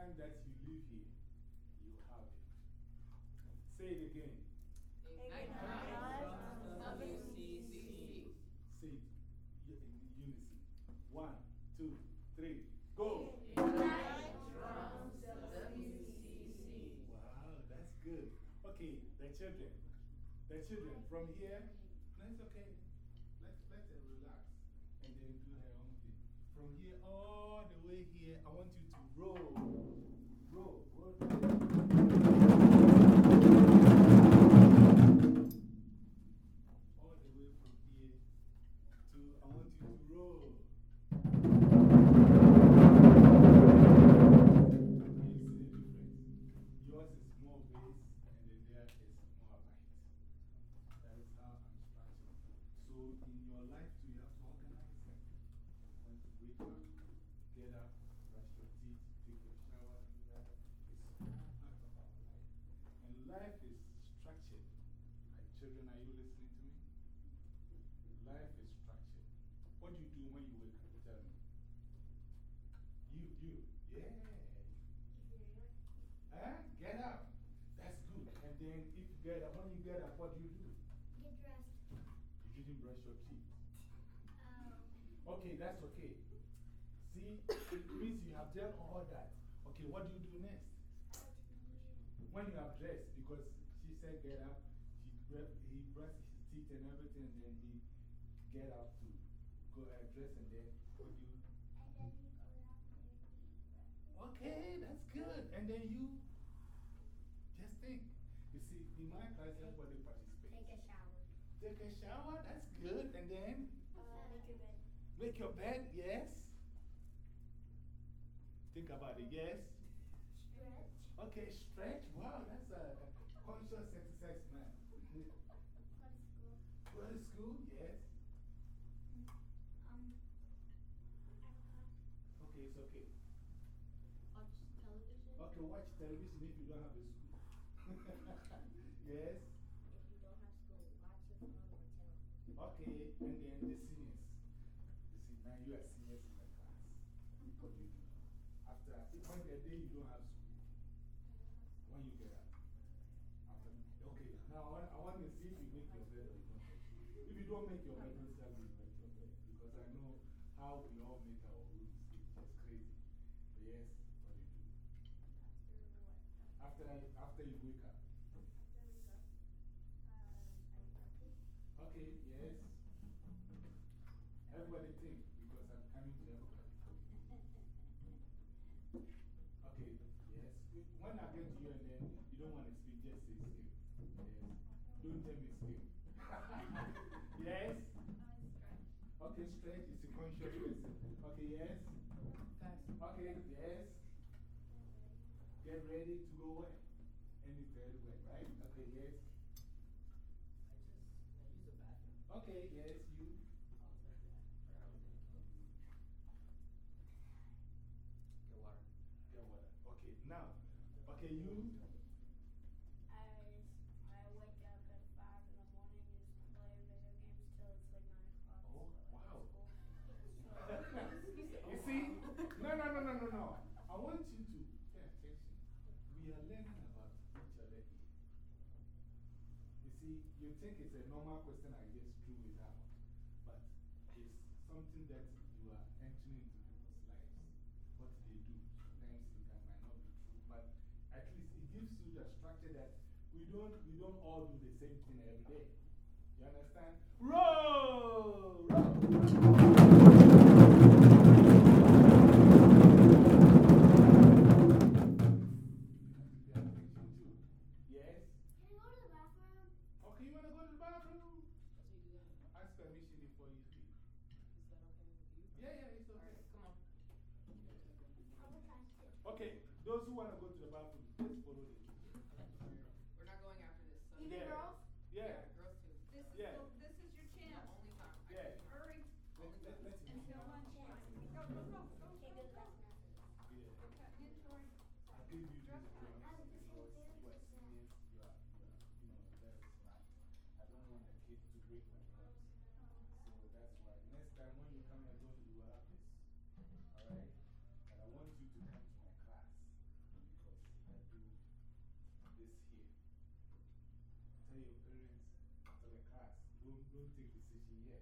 time that you leave here, you have it. Say it again. Ignite WCC. Say it in unison. One, two, three, go. Ignite Drums WCC. Wow, that's good. Okay, the children. The children from here. It's okay. Let, let her relax and then do her own thing. From here all the way here, I want you to roll. Roll. Roll. Get up, he, he brushed his teeth and everything, and then he get up to go and dress, and then what do you and then you go out there and eat Okay, that's good. And then you just think. You see, in my class, everybody participates. Take a shower. Take a shower, that's good. And then Uh, make your bed. make your bed, yes. Think about it, yes. Stretch. Okay, stretch. Wow, that's a conscious exercise, man. Go to school. Go to school, yes. Um, Okay, it's okay. watch television. Okay, watch television if you don't have a school. yes. If you don't have school, watch your phone or television. Okay, and then the seniors. You see, now you are seniors in the class. Do you do? After, when the day you don't have school, when you get up. After, okay, now I want, I want to see if you make your bed or you don't. If you don't make your bed, don't make your bed. Because I know how we all make our After, after you wake up. Okay, yes. Everybody think, because I'm coming to everybody. Okay, yes. When I get to you and then you don't want to speak, just say. Yes. Don't tell me skip. yes? Okay, stretch is a conscious person. Okay, yes? Okay, yes. Get ready to go where? Any third way, right? Okay, yes. I just, I use the bathroom. Okay, yes, you. Get water. Okay, now, okay, you. I, I wake up at 5 in the morning and just play video games till it's like 9 o'clock. Oh, wow. So, You see? No, no, no, no, no, no. I want you to pay attention. We are learning about each other here. You see, you think it's a normal question I just drew it out, but it's something that you are entering into people's lives. What they do. Sometimes it can, might not be true, but at least it gives you the structure that we don't, we don't all do the same thing every day. You understand? Roll! Roll! Time when you come alone, you will have this. Alright? But I want you to come to my class because I do this here. Tell your parents, tell the class, don't, don't take decision yet.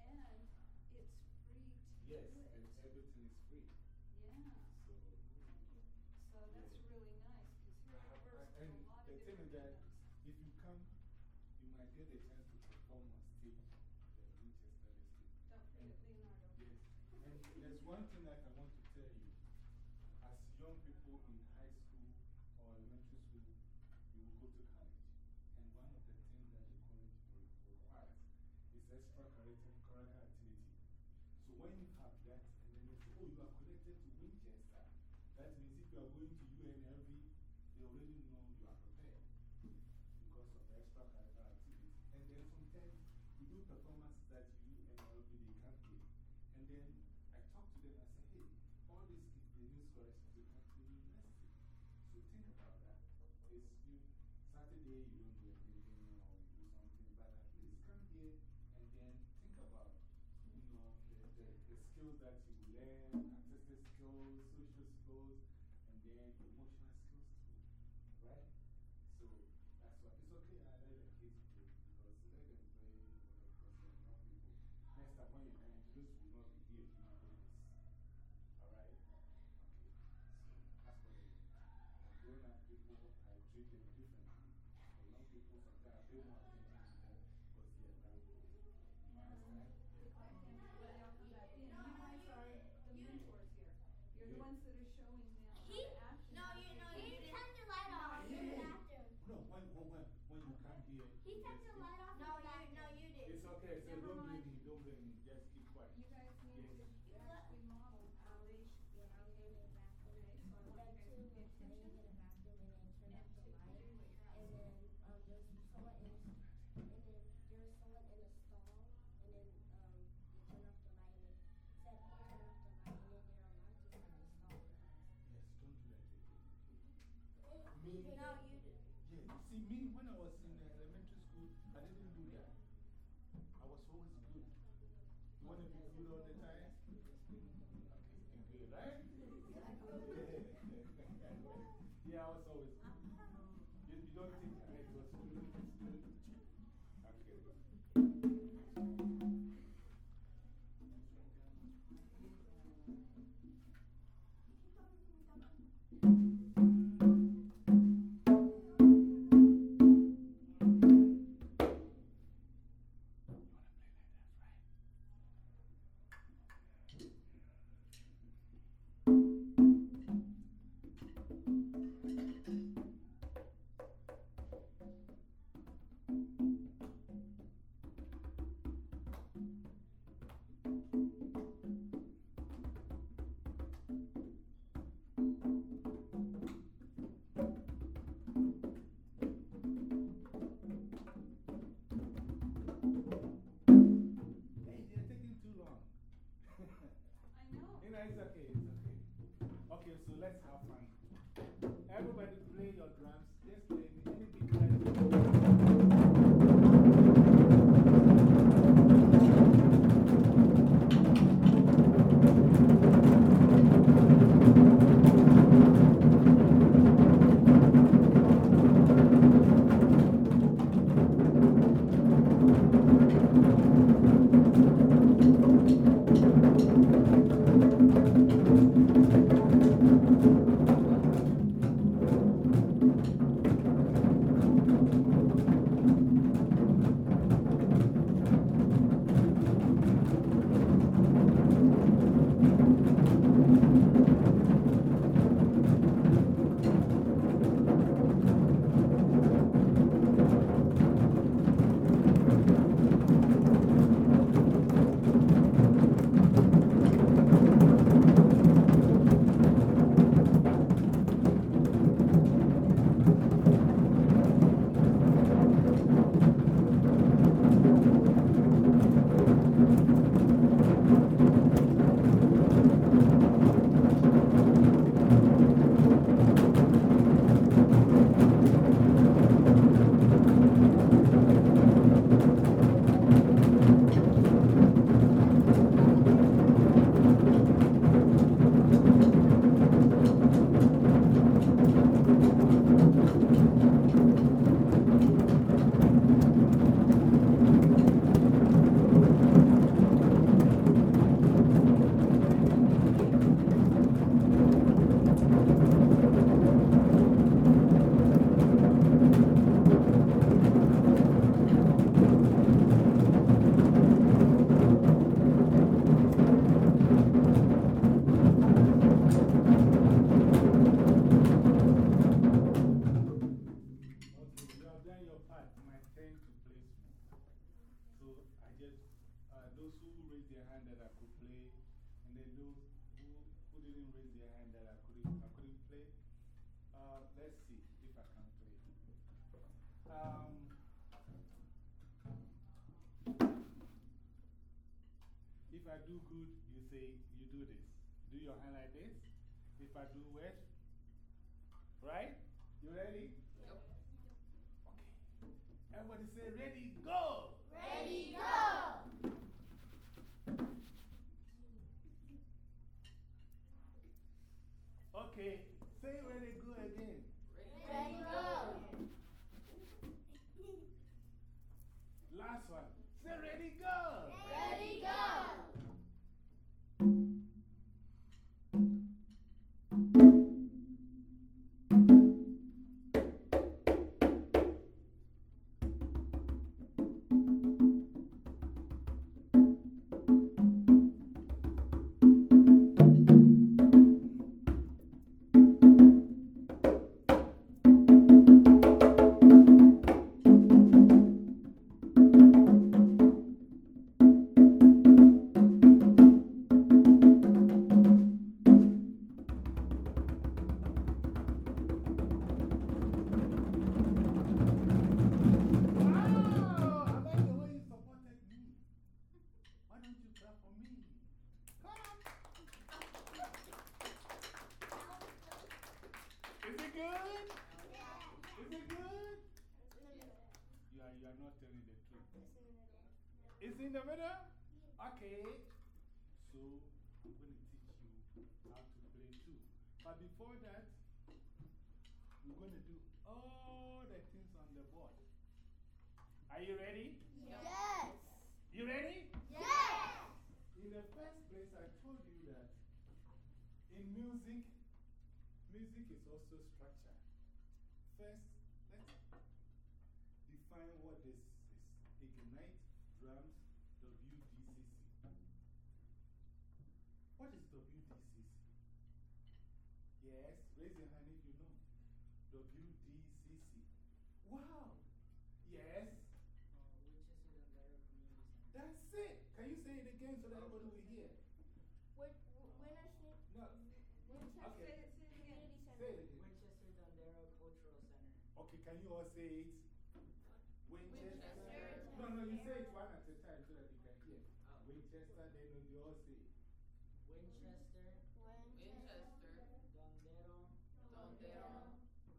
And it's free to Yes, and everything is free. Yeah, So. so that's really nice, because here at Uh, Hearst, And the thing is that if you come, you might get a chance to perform on stage at Winchester District. Don't forget Leonardo. Yes. And there's one thing that I want to tell you. As young people in high school or elementary school, you will go to college. And one of the things that the college requires is extracurricular activity. So when you have that, and then they say, oh, you are connected to Winchester, that means if you are going to UNLV, they already know you are prepared because of the extracurricular activity. And then sometimes we do performances that UNLV they can't do. And then I talk to them, I say, hey, all these kids, they need scholarships to come to. So think about that. It's you, Saturday, you don't do anything or you do something, but at least come here and then think about, you know, the, the, the skills that you learn, artistic skills, social skills, and then emotional skills too. Right? So that's why it's okay. I let the kids play because let them play because they're young people. Next time when you come, this will not be here. You will do this. Alright? Okay. So that's what it is. And up people, differently. The young people sometimes they attention because they are very. You understand? The you guys are the mentors here. You're the ones that are showing them He, no, you know, the light off in the Yeah. No, when, when, when, you come here, He turned the light off no, in the bathroom. No, you did. It's okay. So Never don't blame me. Don't blame me. Just keep quiet. You guys need Yes. to actually model how they should be. Okay, so I want you guys to pay attention. Me, No, you did. yeah, see, me, when I was in uh, elementary school, I didn't do that. I was always good. You want to be good all the time? Do good, you say, you do this. Do your hand like this. If I do worse, right? You ready? Yep. Okay. Everybody say, ready, go! Music is also structure. First, let's define what this is Ignite Drums WDCC. What is WDCC? Yes, raise your hand if you know. WDCC. Wow! Yes, that's it. Can you say it again so that everybody will hear? What, when I said, No. Winchester Okay. Community Say Center. it again. Winchester Dondero Cultural Center. Okay, can you all say it? Winchester. No, no, you say it one at a time so that you can hear. Oh. Winchester, then you all say it. Winchester Winchester, Dondero Dondero,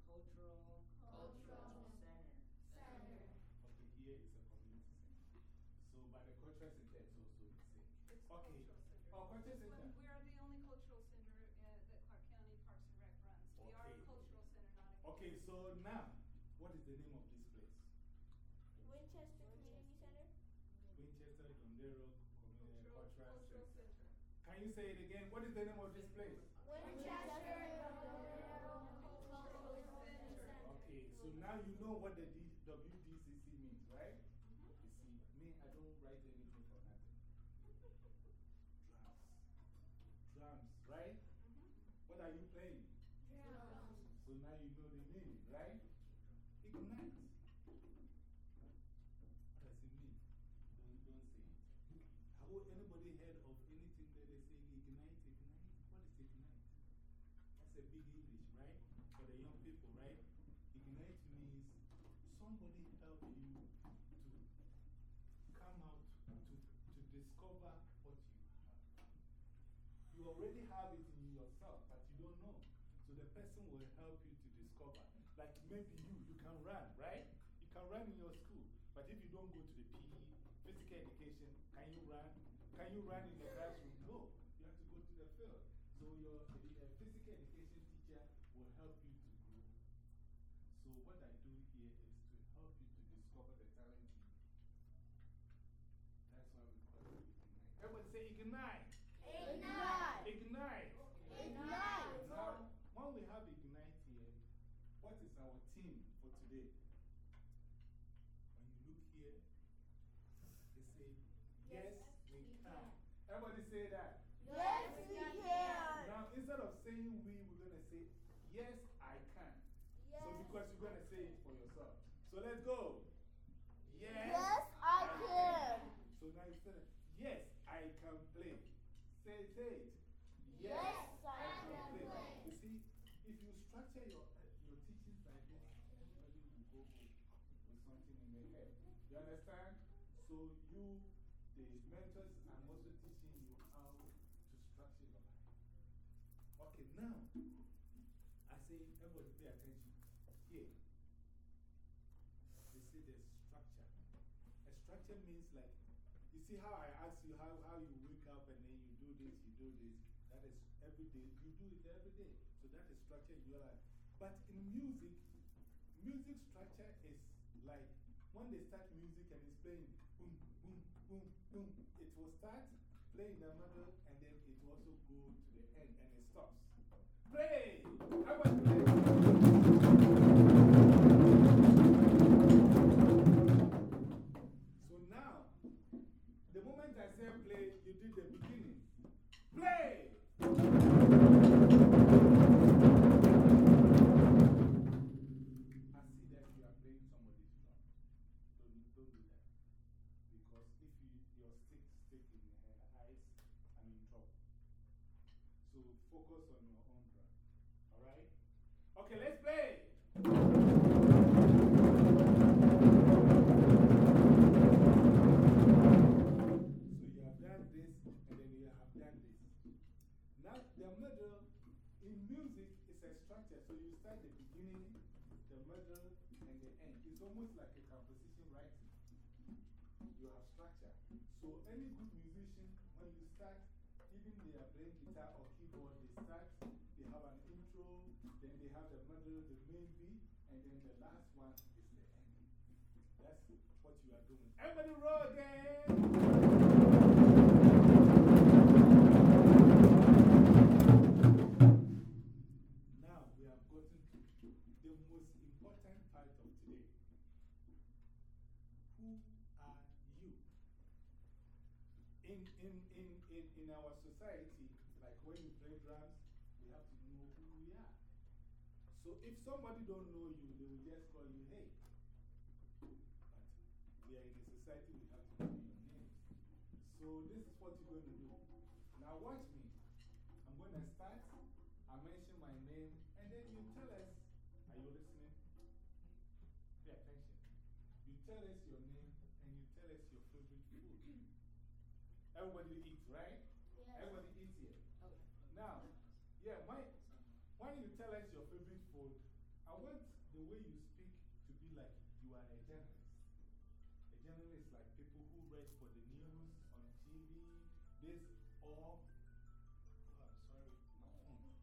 Cultural Cultural Center. Center. Okay, here is a community center. So, but the cultural center is also the same. It's Okay. cultural center. Oh, cultural This center. one, we are the only cultural center uh, that Clark County Parks and Rec runs. We are a Okay. cultural center, not a. Okay, so now, what is the name of this place? Winchester Community Center. Winchester Dondero Community Cultural, Cultural cultural Center. center. Can you say it again? What is the name of this place? Winchester Okay, so now you know what the D WDCC means, right? You see, me, I don't write anything for nothing. Drums. Drums, right? What are you playing? So now you know the meaning, right? Ignite. What does it mean? Don't, don't say it. Have anybody heard of anything that they say ignite, ignite? What is ignite? That's a big English, right? For the young people, right? Ignite means somebody help you to come out to, to discover what you have. You already have it in yourself, but you don't know. So the person will help you to discover. Like maybe you, you can run, right? You can run in your school, but if you don't go to the PE, physical education, can you run? Can you run in the classroom? No. You have to go to the field. So your the, uh, physical education teacher will help you to grow. So what I do here is to help you to discover the talent in you. That's why we call it Ignite. Everybody say Ignite. Ignite! Ignite. Ignite! Now, when we have Ignite here, what is our theme for today? When you look here, they say, Yes, we can. Everybody say that. Yes, we can! Now, instead of saying we, we're going to say, Yes, I can. So, because you're going to say it for yourself. So, So let's go. Yes. Yes, I can. So now you said, yes, I can play. Say. Yes, I can. You see, if you structure your, uh, your teachings like this, everybody will go with something in their head. You understand? So you, the mentors, I'm also teaching you how to structure your life. Okay, now, I say, everybody pay attention. Here. They say there's structure. A structure means like, you see how I ask you how, how you wake up and then you this, you do this. That is every day. You do it every day. So that is structure in your life. But in music, music structure is like when they start music and it's playing boom, boom, boom, boom, it will start playing the The beginning, the middle, and the end. It's almost like a composition writing. You have structure. So any good musician, when you start, even they are playing guitar or keyboard, they start, they have an intro, then they have the middle, the main beat, and then the last one is the end. That's what you are doing. Everybody roll again! In, our society, like when you play drums, we have to know who we are. So if somebody don't know you, they will just call you, hey. But we are in a society, we have to know your name. So this is what you're going to do. Now watch me. I'm going to start. I mention my name, and then you tell us. Are you listening? Pay attention. You tell us your name, and you tell us your favorite food. Everybody eats, right? Everybody eats here. Now, yeah, why, why don't you tell us your favorite food? I want the way you speak to be like you are a journalist. A journalist like people who write for the news, on TV, this, or. Oh, I'm sorry, my phone.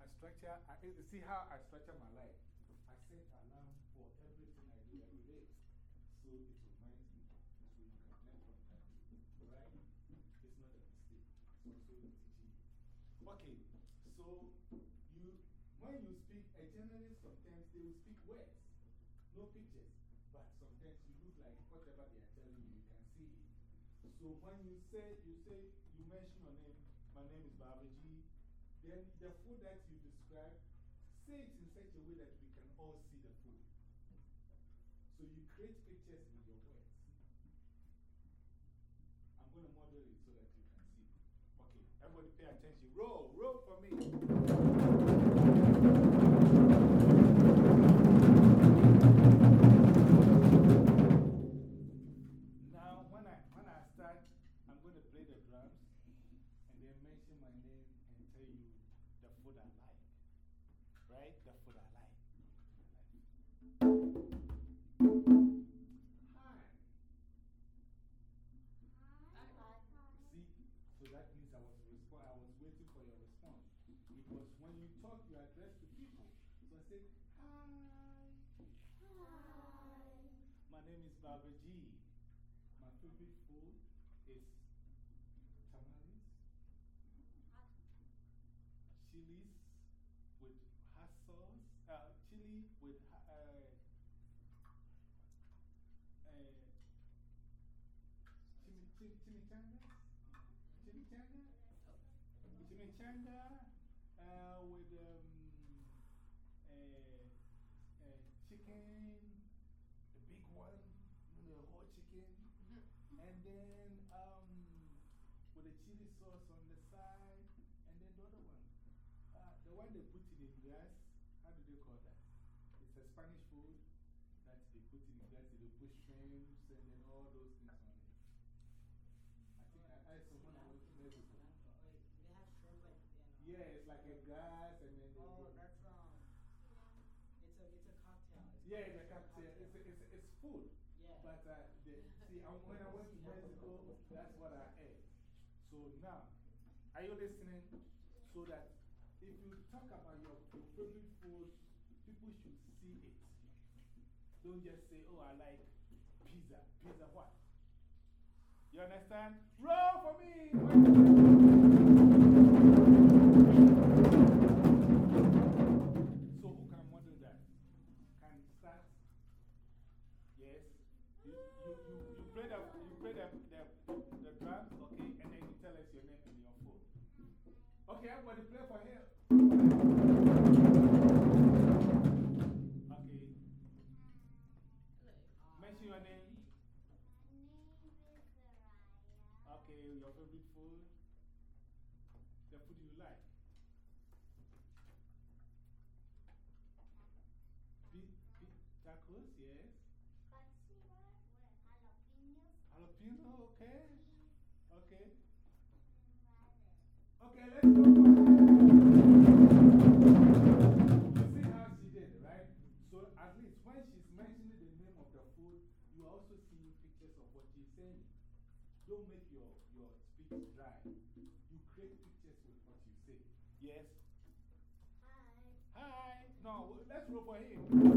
I structure, I, eh, see how I structure my life? I set alarm for everything I do every day. So it reminds me. So you can learn from that. Right? It's not a mistake. It's also teaching you. Okay, so you, when you speak, a journalist sometimes they will speak words, no pictures. But sometimes you look like whatever they are telling you, you can see it. So when you say, you say, you mention your name, my name is Babaji, then the food that you describe, say it in such a way that we can all see the food. So you create pictures with your words. I'm going to model it so that you can see. Everybody pay attention. Roll, roll for me. Now, when I, when I start, I'm going to play the drums and then mention my name and tell you the food I like. Right? The food I like. Address to people. So I say, Hi. My name is Babaji. My favorite food is tamales, chilies with hot sauce, uh, chili with uh, uh, chimi, chim, chimichanga? Chimichanga? Chimichanga uh, with um, uh, chicken, the big one, you know, the whole chicken. And then um, with the chili sauce on the side. And then the other one, uh, the one they put in the grass, how do they call that? It's a Spanish food that they put in the grass, they put shrimps and then all those things on it. I think I asked someone I went to Mexico. They have shrimp and Yeah, it's like a grass and then they Oh, put- that's um. It's a it's a cocktail. It's Yeah, it's cocktail. It's, it's, it's food. Yeah. But uh, the, see, I, when I went to Mexico, that's what I ate. So now, are you listening? So that if you talk about your, your favorite food, people should see it. Don't just say, oh, I like pizza. Pizza what? You understand? Roll for me! Start? Yes. You, you, you, you play, the, you play the, the, the drums, okay, and then you tell us your name and your phone. Okay, everybody play for him. Okay. Mention your name. Okay, your favorite food. The food you like. Yes. Jalapeno, okay. Okay. Okay, let's go. You see how she did, right? So at least when she's mentioning the name of the food, you also see pictures of what she's saying. Don't make your, your speech dry. You create pictures with what you say. Yes? Hi. Hi. No, let's roll for him.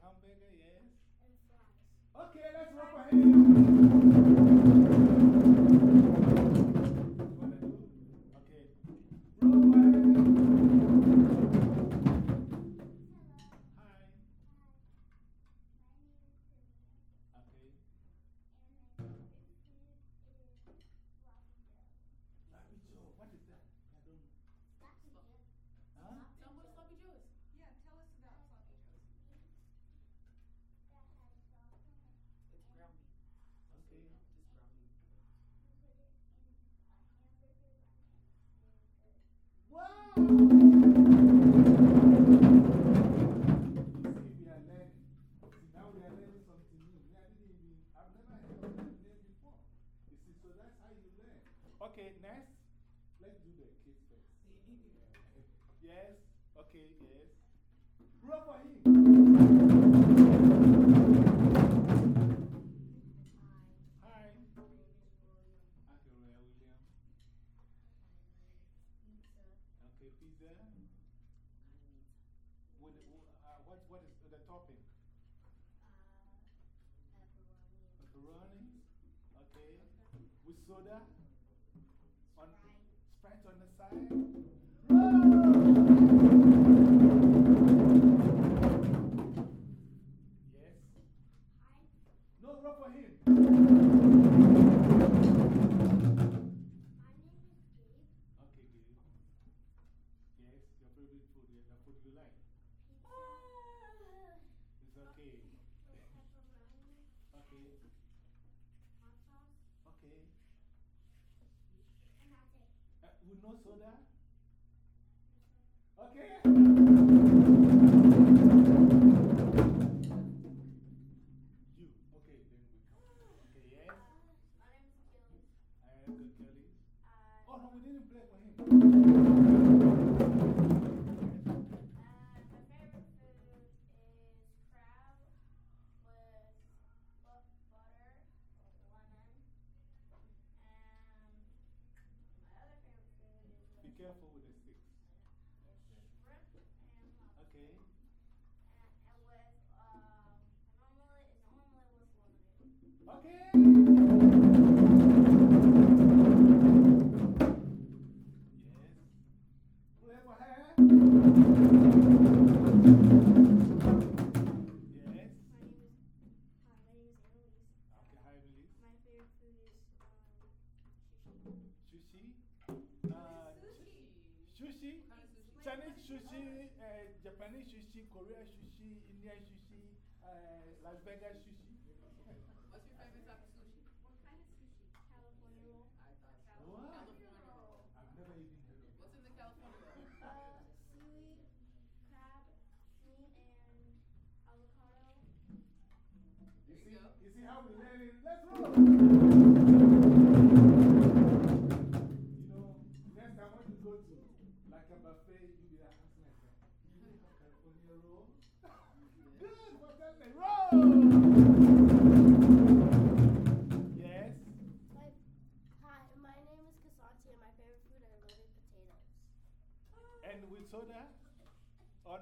Hamburger, yes. and fries. Okay, let's Okay, next, let's do the yes? Okay, yes. Roll for him. What, what is the topping? Pepperoni. Okay. With soda? On, Sprite on the side? We didn't play for him. Yeah.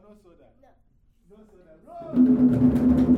no soda? No. No soda. No!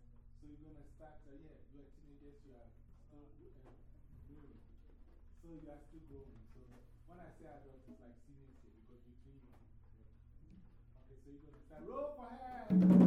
So you're going to start, uh, yeah, you are teenagers, you are still、uh, growing. So you are still growing. So when I say adult, it's like seniors because between you. Okay, so you're going to start. Roll for her!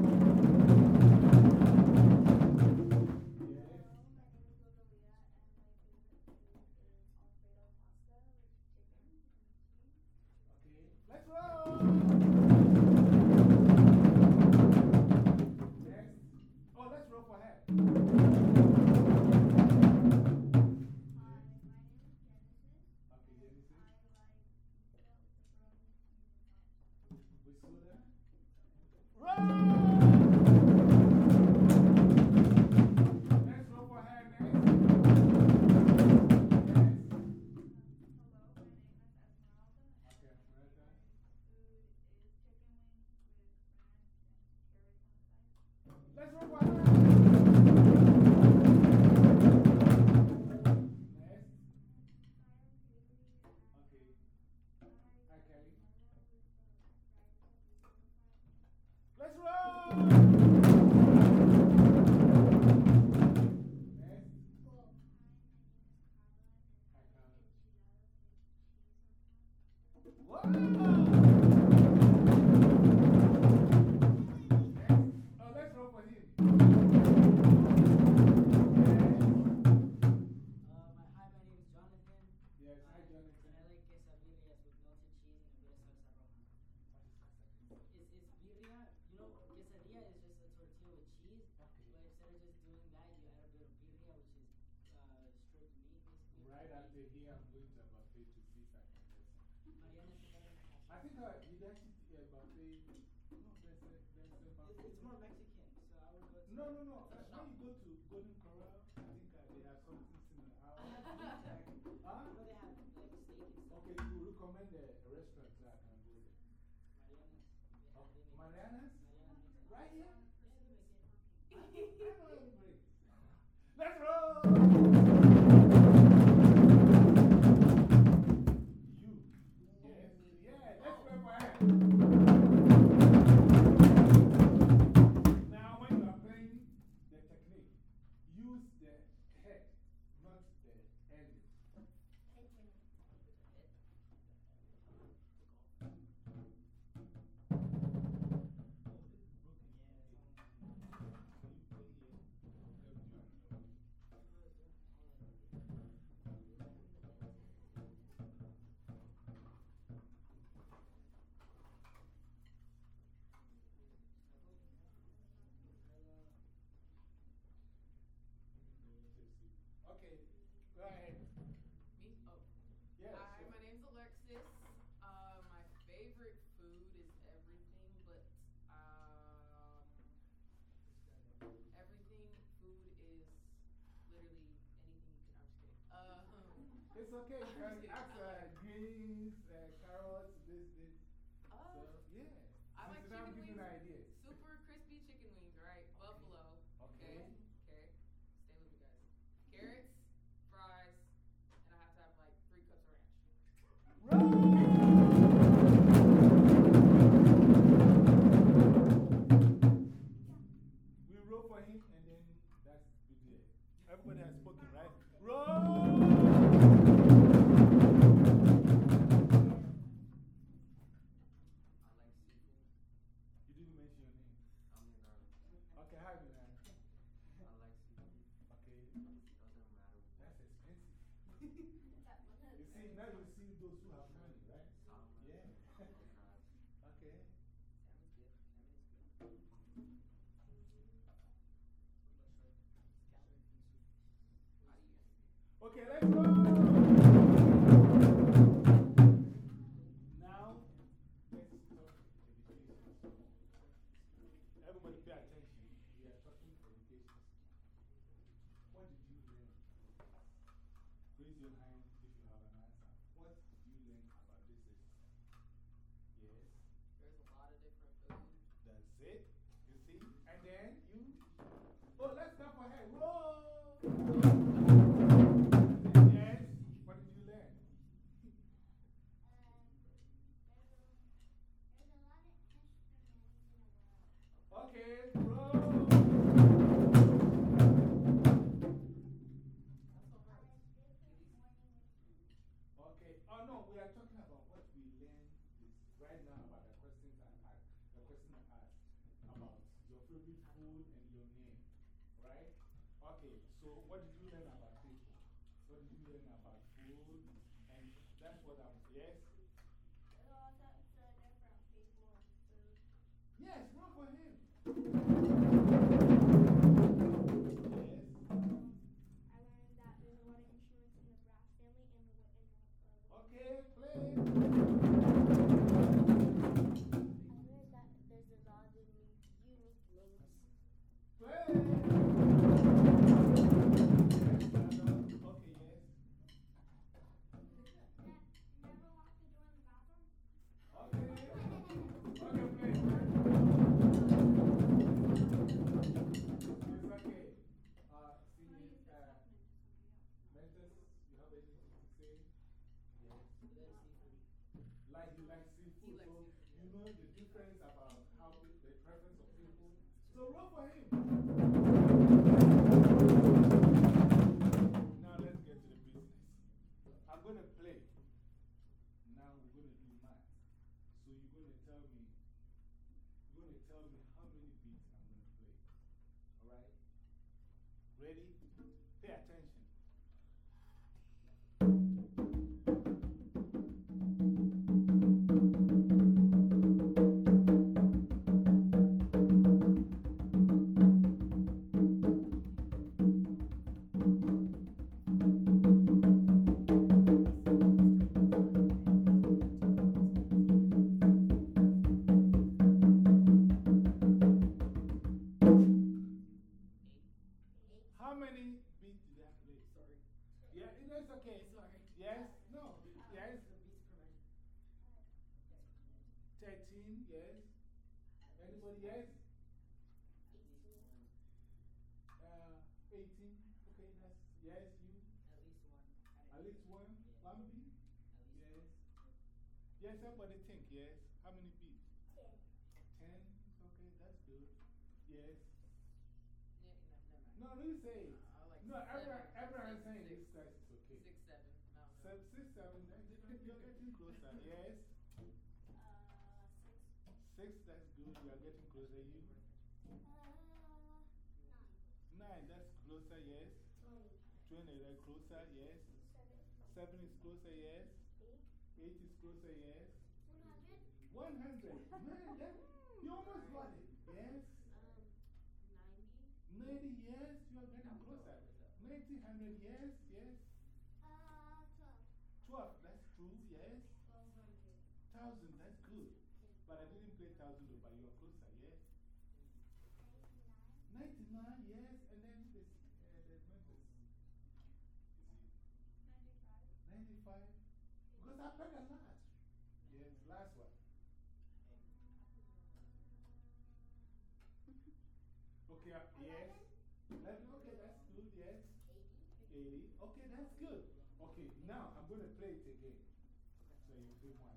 Saturday here, I'm going to to see if I can get some. I think I did I see buffet. No, there's a, there's a buffet. It's, it's more Mexican, so I would go to. No, no, no. When you go to Golden okay. Ask uh, greens, uh, carrots, this, this. So, Oh, yeah. I like Since I'm giving ideas. So what did you learn about people? What did you learn about food? And that's what I'm, yes? Yes, run for him. Difference about how the preference of people. So roll for him. Now let's get to the business. I'm going to play. Now we're going to do math. So you're going to tell me, you're going to tell me how many beats I'm going to play. Alright? Ready? Pay attention. Yes. Yeah, no, never. No, no, you say it. I like No, seven, everyone, everyone six, saying this six, size is okay. Six, seven. No, no. Seven, six, seven, then you're getting closer. Yes. Six, Six, that's good. You are getting closer. You? Uh, nine, Nine, that's closer. Yes. 20, Twenty, that's closer. Yes. Seven Seven is closer. Yes. Eight Eight is closer. Yes. 100. Man, that, you almost got it. Yes. 90, yes. You are getting closer. 90, 100, yes. Yes. 12, 12, that's true. Yes. 1000, that's good. But I didn't play 1000 though, but you are closer. Yes. 99, yes. And then this, uh, the Memphis. You see? 95. happened a lot. Yes, last one. Okay, uh, yes. Me, okay, that's good, yes. 80. Okay, that's good. Okay, now I'm going to play it again. So you pay more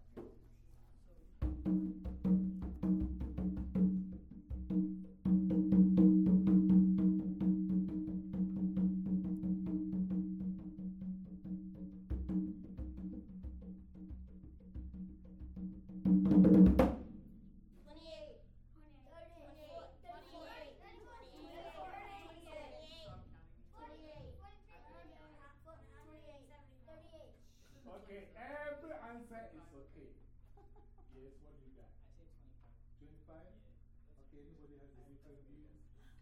has a different view?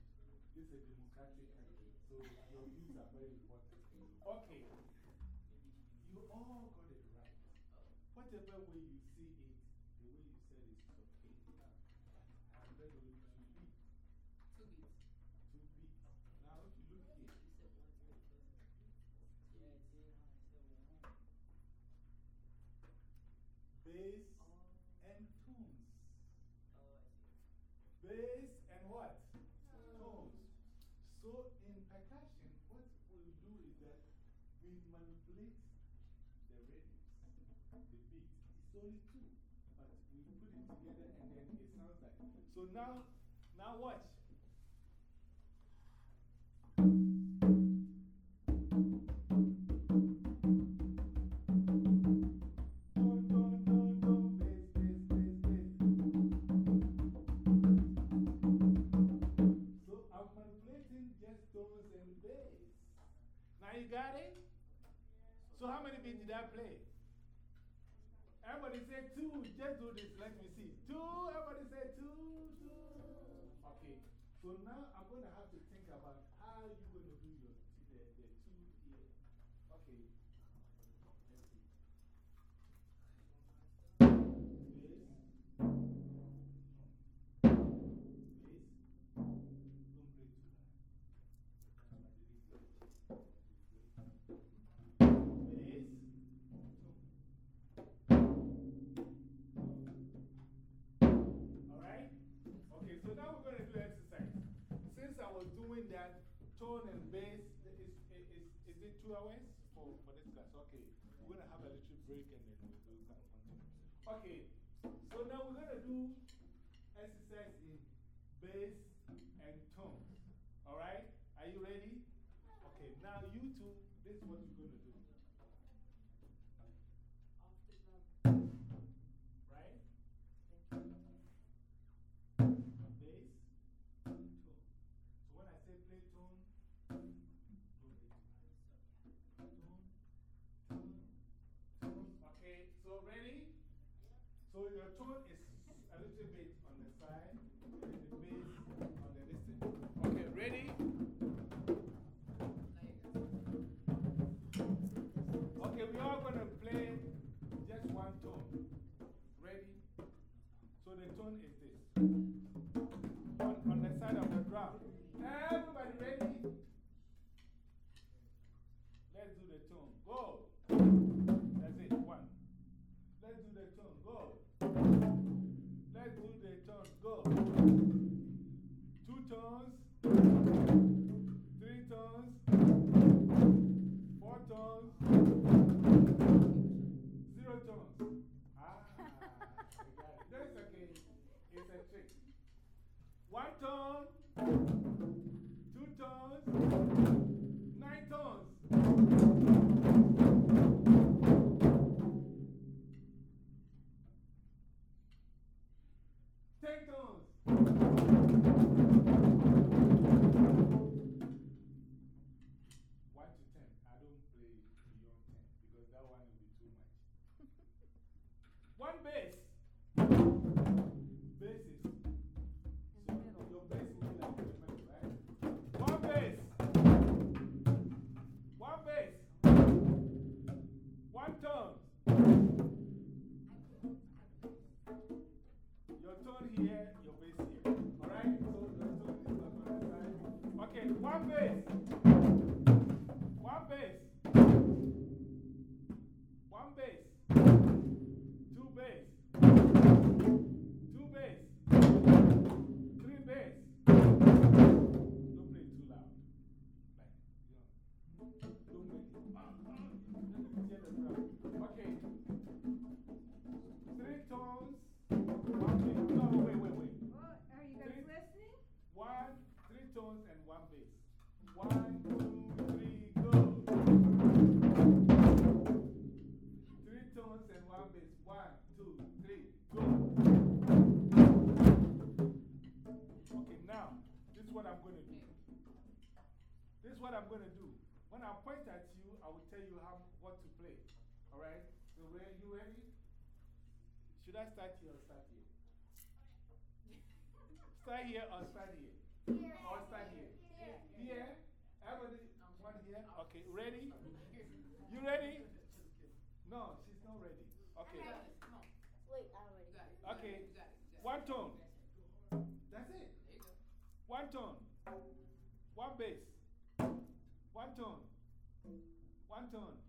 This is a democratic country, so your views are very important. Okay, you all got it right. Whatever way you see it, the way you said it is okay. I'm going to two beats. Two beats. Two beats. Now, if you look here, You said one, two, three. Yeah, it's it. I said one. bass and tones. Oh, I see. Bass and what? Tones. So in percussion, what we do is that we manipulate the rhythms, the beat. It's only two, but we put it together and then it sounds like. So now, now watch. Now you got it? So how many beats did I play? Everybody say two. Just do this. Let me see. Two. Everybody say two, two. Okay. So now I'm going to have to think about how you're going to do your, the, the two here. Okay. Tone and bass, is, is, is, it two hours for, for this class? Okay, we're going to have a little break and then we'll, continue. Okay, so now we're going to do exercise in bass and tone. Alright? Are you ready? So your tone is a little bit on the side, One tone, two tones, nine tones. Okay, one bass. What I'm going to do. When I point at you, I will tell you how, what to play. Alright? So, where, you ready? Should I start here or start here? Start here or start here? Or start here? Here? Everybody, one here? Okay, ready? You ready? No, she's not ready. Okay. You got this. Come on. Wait, I'm ready. Got it. Okay. You got it. It. One tone. That's it. There you go. One tone. One bass. One tone. One tone.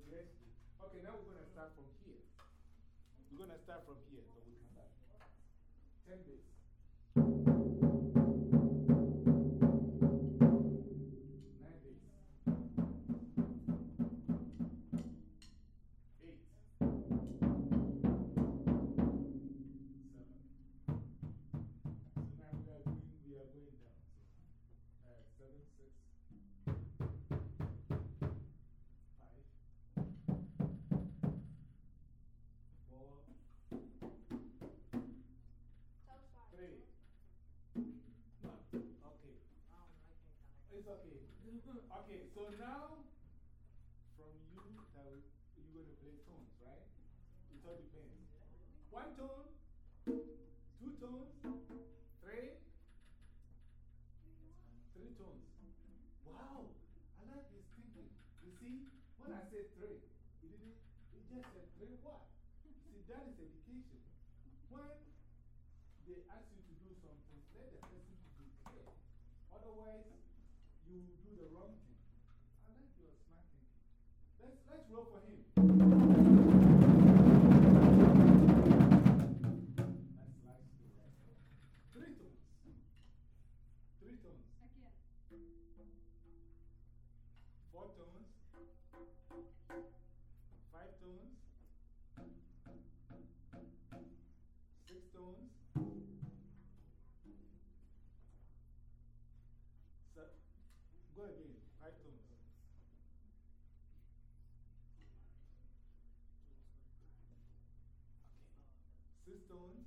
Okay, now we're going to start from here. We're going to start from here, so we can start. Ten bass. It's okay. Okay, so now from you, now you're going to play tones, right? It all depends. One tone, two tones, three, three tones. Wow, I like this thinking. You see, when I said three, it didn't, it just said three what? See, that is education. When they ask you to do something, let the person to be clear. Otherwise, you do the wrong thing. I like your smart thinking. Let's, let's roll for him. Systones.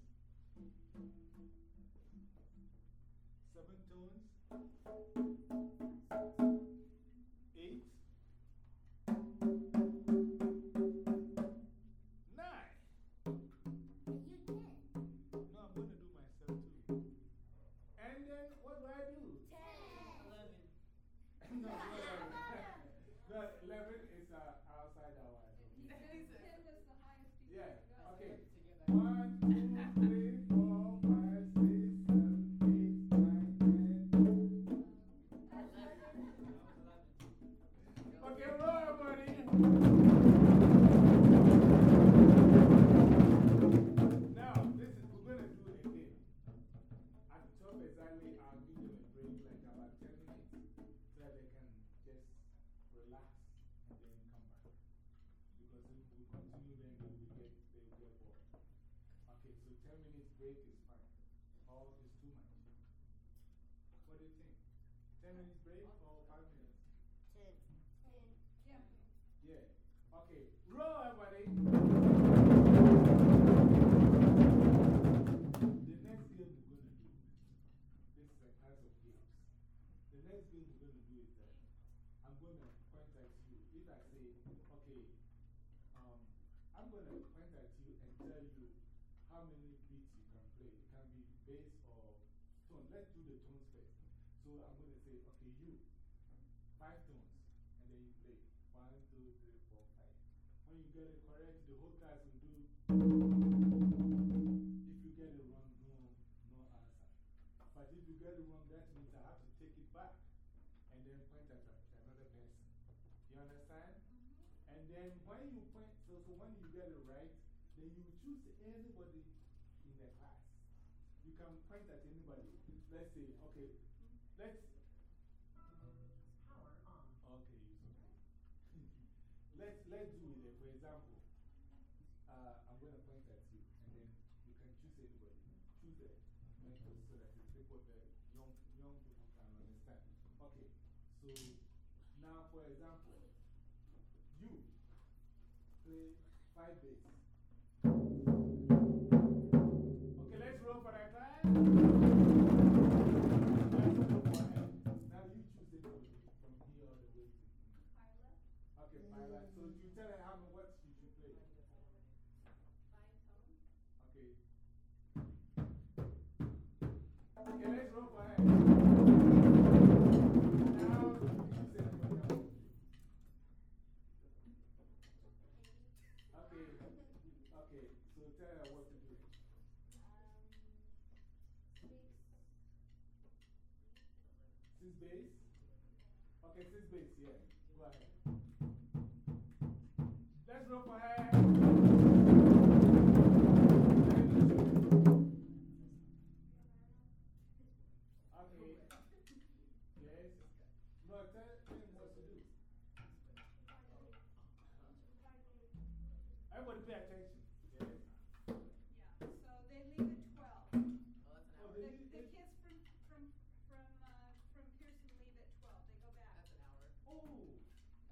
10 minutes break or 5 minutes? Ten. Ten. Yeah. Yeah. Okay. Roll, everybody. The next game we're going to do, this is a class of games. The next game we're going to do is that I'm going to contact you. If I say, okay, um, I'm going to contact you and tell you how many beats you can play. It can be bass or tone. Let's do the tones first. So I'm going to say, okay, you, five tones, and then you play. One, two, three, four, five. When you get it correct, the whole class will do. If you get it wrong, no, no answer. But if you get it wrong, that means I have to take it back and then point at another person. You understand? Mm-hmm. And then when you point, so, so when you get it right, then you choose anybody in the class. You can point at anybody. Let's say, okay, let's. Power on. Okay, you let's, let's do it. For example, uh, I'm going to point at you, and then you can choose anybody. Choose a mentor so that the people, the young, young people can understand. Okay, so now, for example, you play five bass. Okay, let's roll for that Okay, So you tell her how what you should play. Okay. Okay, let's roll for her. You choose. Okay. Okay, so tell her what to do. Okay, six bass, yeah. Go ahead. Pay attention. Yes. Yeah, so they leave at twelve. Oh, that's an Oh, hour. they The, the kids from, from, from, uh, from Pearson leave at twelve, they go back. That's an hour. Oh,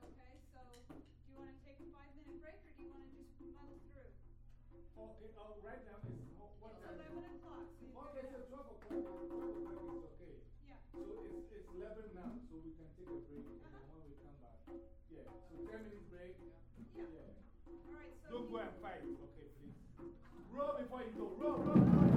Okay, so do you wanna take a five minute break or do you wanna just muddle through? okay. Oh, right now it's oh, what It's time? eleven o'clock, so you've Okay, so 12 o'clock. 12 o'clock is okay. Yeah. So it's, it's 11 now, so we can take a break. And then when we come back, yeah. So 10 minutes break. Yeah. Yeah. So. Don't go and fight. Okay, please. Roll before you go. Roll, roll, roll.